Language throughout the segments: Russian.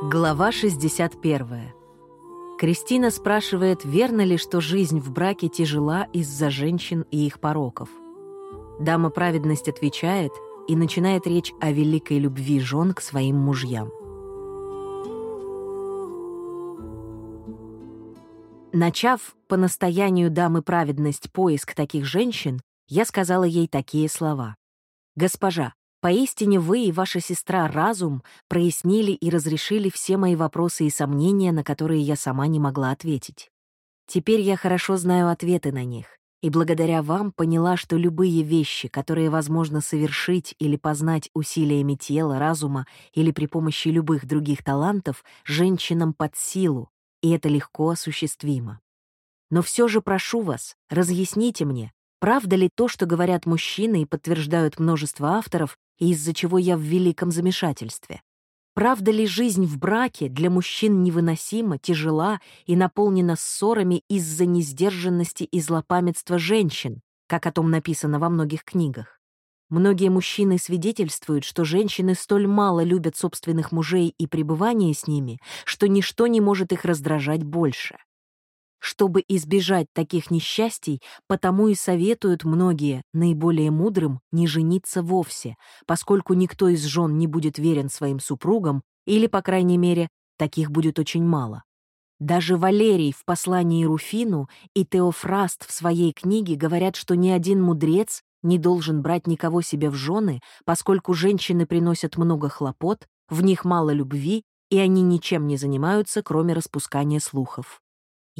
Глава 61. Кристина спрашивает, верно ли, что жизнь в браке тяжела из-за женщин и их пороков. Дама праведность отвечает и начинает речь о великой любви жен к своим мужьям. Начав по настоянию дамы праведность поиск таких женщин, я сказала ей такие слова. «Госпожа, Поистине вы и ваша сестра Разум прояснили и разрешили все мои вопросы и сомнения, на которые я сама не могла ответить. Теперь я хорошо знаю ответы на них, и благодаря вам поняла, что любые вещи, которые возможно совершить или познать усилиями тела, разума или при помощи любых других талантов, женщинам под силу, и это легко осуществимо. Но все же прошу вас, разъясните мне, правда ли то, что говорят мужчины и подтверждают множество авторов, и из-за чего я в великом замешательстве. Правда ли жизнь в браке для мужчин невыносима, тяжела и наполнена ссорами из-за несдержанности и злопамятства женщин, как о том написано во многих книгах? Многие мужчины свидетельствуют, что женщины столь мало любят собственных мужей и пребывание с ними, что ничто не может их раздражать больше. Чтобы избежать таких несчастий, потому и советуют многие, наиболее мудрым, не жениться вовсе, поскольку никто из жен не будет верен своим супругам, или, по крайней мере, таких будет очень мало. Даже Валерий в послании Руфину и Теофраст в своей книге говорят, что ни один мудрец не должен брать никого себе в жены, поскольку женщины приносят много хлопот, в них мало любви, и они ничем не занимаются, кроме распускания слухов.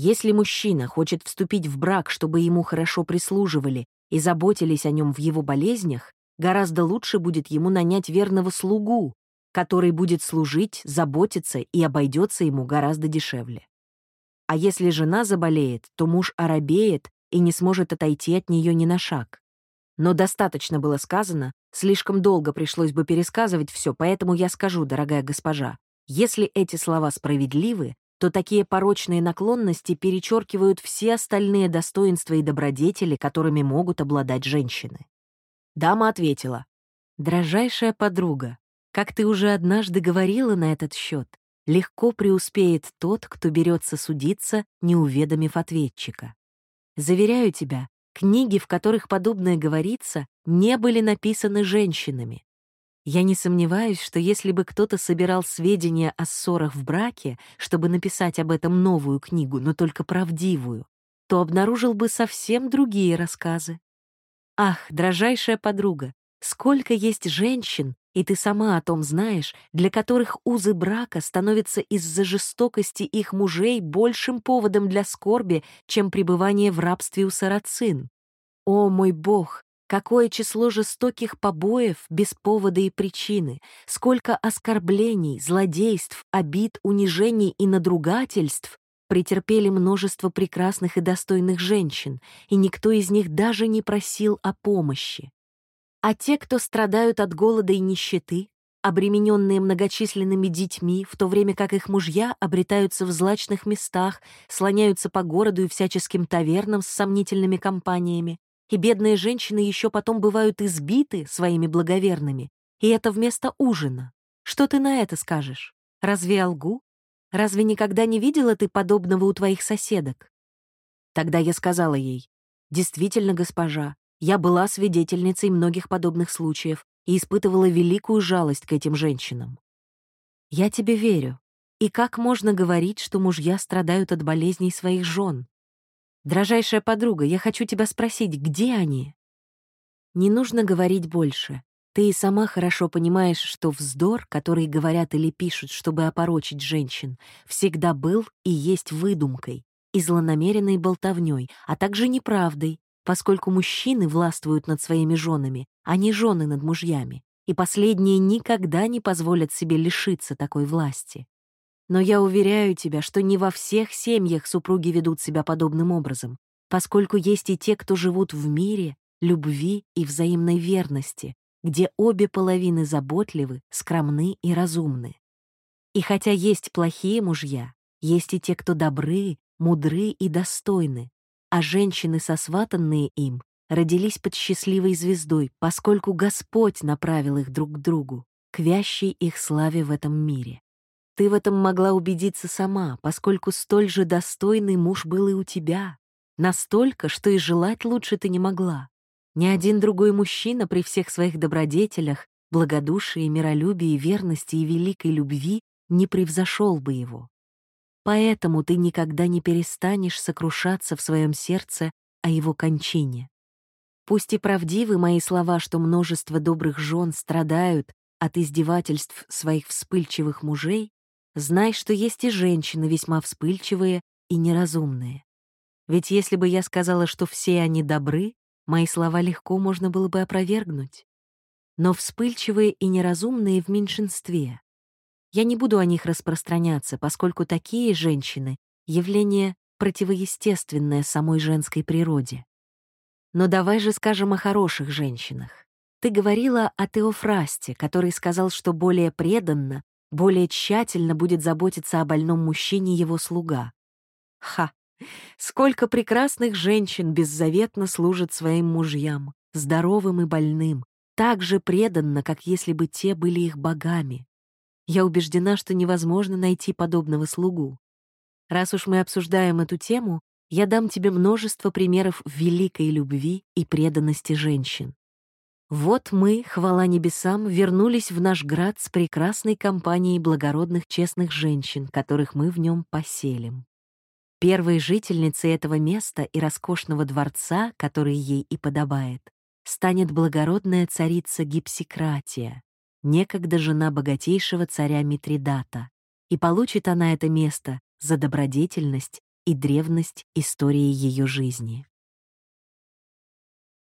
Если мужчина хочет вступить в брак, чтобы ему хорошо прислуживали и заботились о нем в его болезнях, гораздо лучше будет ему нанять верного слугу, который будет служить, заботиться и обойдется ему гораздо дешевле. А если жена заболеет, то муж оробеет и не сможет отойти от нее ни на шаг. Но достаточно было сказано, слишком долго пришлось бы пересказывать все, поэтому я скажу, дорогая госпожа, если эти слова справедливы, то такие порочные наклонности перечеркивают все остальные достоинства и добродетели, которыми могут обладать женщины. Дама ответила, «Дрожайшая подруга, как ты уже однажды говорила на этот счет, легко преуспеет тот, кто берется судиться, не уведомив ответчика. Заверяю тебя, книги, в которых подобное говорится, не были написаны женщинами. Я не сомневаюсь, что если бы кто-то собирал сведения о ссорах в браке, чтобы написать об этом новую книгу, но только правдивую, то обнаружил бы совсем другие рассказы. Ах, дрожайшая подруга, сколько есть женщин, и ты сама о том знаешь, для которых узы брака становятся из-за жестокости их мужей большим поводом для скорби, чем пребывание в рабстве у сарацин. О, мой бог, Какое число жестоких побоев без повода и причины, сколько оскорблений, злодейств, обид, унижений и надругательств претерпели множество прекрасных и достойных женщин, и никто из них даже не просил о помощи. А те, кто страдают от голода и нищеты, обремененные многочисленными детьми, в то время как их мужья обретаются в злачных местах, слоняются по городу и всяческим тавернам с сомнительными компаниями, и бедные женщины еще потом бывают избиты своими благоверными, и это вместо ужина. Что ты на это скажешь? Разве я лгу? Разве никогда не видела ты подобного у твоих соседок? Тогда я сказала ей, «Действительно, госпожа, я была свидетельницей многих подобных случаев и испытывала великую жалость к этим женщинам. Я тебе верю. И как можно говорить, что мужья страдают от болезней своих жен? «Дрожайшая подруга, я хочу тебя спросить, где они?» Не нужно говорить больше. Ты и сама хорошо понимаешь, что вздор, который говорят или пишут, чтобы опорочить женщин, всегда был и есть выдумкой и злонамеренной болтовней, а также неправдой, поскольку мужчины властвуют над своими женами, а не жены над мужьями, и последние никогда не позволят себе лишиться такой власти. Но я уверяю тебя, что не во всех семьях супруги ведут себя подобным образом, поскольку есть и те, кто живут в мире, любви и взаимной верности, где обе половины заботливы, скромны и разумны. И хотя есть плохие мужья, есть и те, кто добры, мудры и достойны, а женщины, сосватанные им, родились под счастливой звездой, поскольку Господь направил их друг к другу, к вящей их славе в этом мире. Ты в этом могла убедиться сама, поскольку столь же достойный муж был и у тебя. Настолько, что и желать лучше ты не могла. Ни один другой мужчина при всех своих добродетелях, благодушии, миролюбии, верности и великой любви не превзошел бы его. Поэтому ты никогда не перестанешь сокрушаться в своем сердце о его кончине. Пусть и правдивы мои слова, что множество добрых жен страдают от издевательств своих вспыльчивых мужей, знай, что есть и женщины весьма вспыльчивые и неразумные. Ведь если бы я сказала, что все они добры, Мои слова легко можно было бы опровергнуть. Но вспыльчивые и неразумные в меньшинстве. Я не буду о них распространяться, поскольку такие женщины — явление противоестественное самой женской природе. Но давай же скажем о хороших женщинах. Ты говорила о Теофрасте, который сказал, что более преданно, более тщательно будет заботиться о больном мужчине его слуга. Ха! Сколько прекрасных женщин беззаветно служат своим мужьям, здоровым и больным, так же преданно, как если бы те были их богами. Я убеждена, что невозможно найти подобного слугу. Раз уж мы обсуждаем эту тему, я дам тебе множество примеров великой любви и преданности женщин. Вот мы, хвала небесам, вернулись в наш град с прекрасной компанией благородных честных женщин, которых мы в нем поселим. Первой жительницей этого места и роскошного дворца, который ей и подобает, станет благородная царица Гипсикратия, некогда жена богатейшего царя Митридата, и получит она это место за добродетельность и древность истории ее жизни.